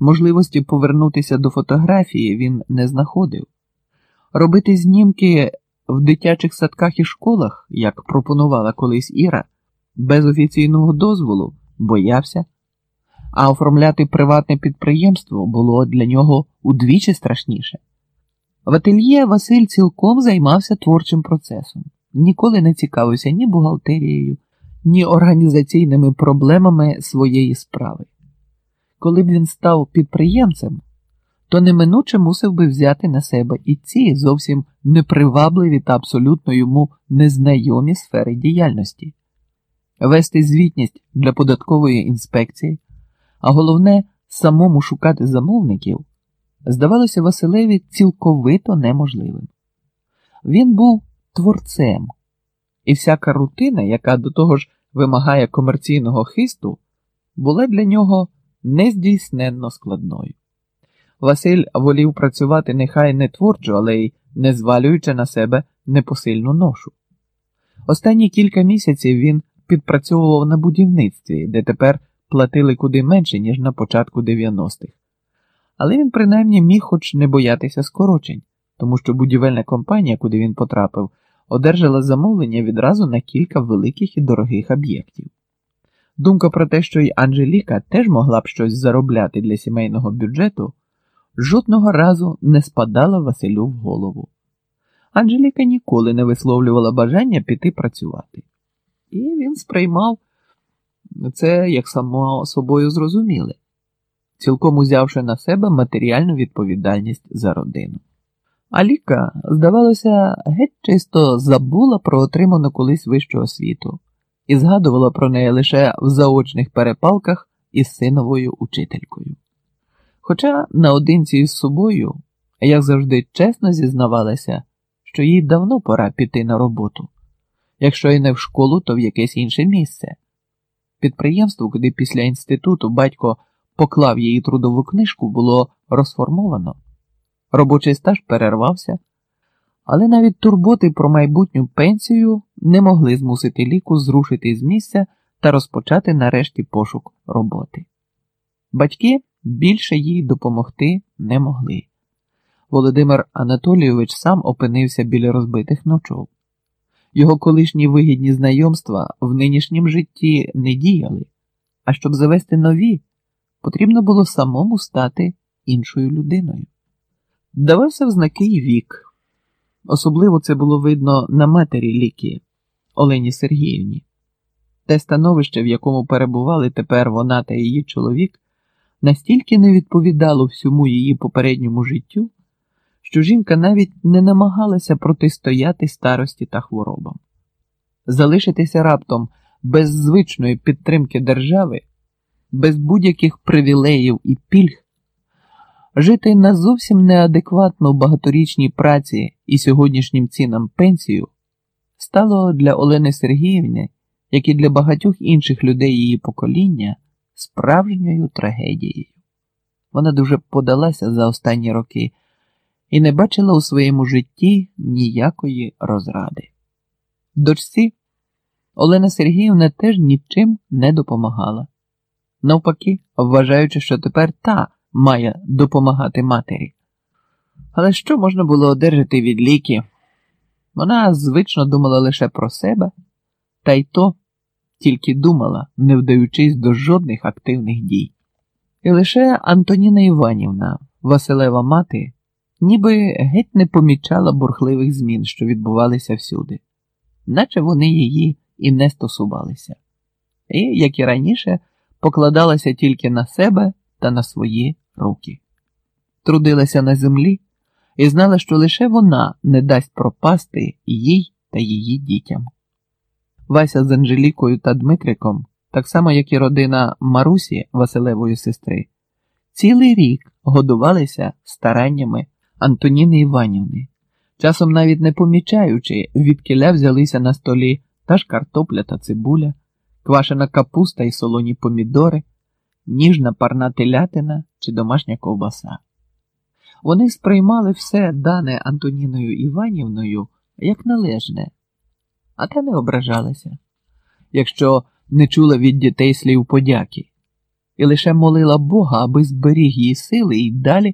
Можливості повернутися до фотографії він не знаходив. Робити знімки в дитячих садках і школах, як пропонувала колись Іра, без офіційного дозволу боявся, а оформляти приватне підприємство було для нього удвічі страшніше. В ательє Василь цілком займався творчим процесом, ніколи не цікавився ні бухгалтерією, ні організаційними проблемами своєї справи. Коли б він став підприємцем, то неминуче мусив би взяти на себе і ці зовсім непривабливі та абсолютно йому незнайомі сфери діяльності, вести звітність для податкової інспекції, а головне, самому шукати замовників, здавалося Василеві цілковито неможливим. Він був творцем, і всяка рутина, яка до того ж вимагає комерційного хисту, була для нього нездійсненно складною. Василь волів працювати нехай не творчо, але й не звалюючи на себе непосильну ношу. Останні кілька місяців він підпрацьовував на будівництві, де тепер платили куди менше, ніж на початку 90-х. Але він принаймні міг хоч не боятися скорочень, тому що будівельна компанія, куди він потрапив, одержала замовлення відразу на кілька великих і дорогих об'єктів. Думка про те, що й Анжеліка теж могла б щось заробляти для сімейного бюджету, жодного разу не спадала Василю в голову. Анжеліка ніколи не висловлювала бажання піти працювати, і він сприймав це як само собою зрозуміле, цілком узявши на себе матеріальну відповідальність за родину. Аліка, здавалося, геть чисто забула про отриману колись вищу освіту і згадувала про неї лише в заочних перепалках із синовою учителькою. Хоча наодинці із собою, як завжди чесно зізнавалася, що їй давно пора піти на роботу, якщо і не в школу, то в якесь інше місце. Підприємство, куди після інституту батько поклав її трудову книжку, було розформовано. Робочий стаж перервався, але навіть турботи про майбутню пенсію не могли змусити ліку зрушити з місця та розпочати нарешті пошук роботи. Батьки більше їй допомогти не могли. Володимир Анатолійович сам опинився біля розбитих ночов. Його колишні вигідні знайомства в нинішнім житті не діяли, а щоб завести нові, потрібно було самому стати іншою людиною. Давався в знаки й вік. Особливо це було видно на матері ліки Олені Сергіївні. Те становище, в якому перебували тепер вона та її чоловік, настільки не відповідало всьому її попередньому життю, що жінка навіть не намагалася протистояти старості та хворобам. Залишитися раптом без звичної підтримки держави, без будь-яких привілеїв і пільг, жити на зовсім неадекватно багаторічній праці і сьогоднішнім цінам пенсію стало для Олени Сергіївни, як і для багатьох інших людей її покоління, справжньою трагедією. Вона дуже подалася за останні роки і не бачила у своєму житті ніякої розради. Дочці Олена Сергіївна теж нічим не допомагала. Навпаки, вважаючи, що тепер та має допомагати матері. Але що можна було одержати від ліки? Вона звично думала лише про себе, та й то тільки думала, не вдаючись до жодних активних дій. І лише Антоніна Іванівна, Василева мати, ніби геть не помічала бурхливих змін, що відбувалися всюди, наче вони її і не стосувалися, і, як і раніше, покладалася тільки на себе та на свої руки. Трудилася на землі і знала, що лише вона не дасть пропасти їй та її дітям. Вася з Анжелікою та Дмитриком, так само як і родина Марусі Василевої сестри, цілий рік годувалися стараннями Антоніни Іванівни, часом навіть не помічаючи, відкиля взялися на столі та ж картопля та цибуля, квашена капуста і солоні помідори, ніжна парна телятина чи домашня ковбаса. Вони сприймали все дане Антоніною Іванівною як належне, а та не ображалася, якщо не чула від дітей слів подяки. і лише молила Бога, аби зберіг її сили і далі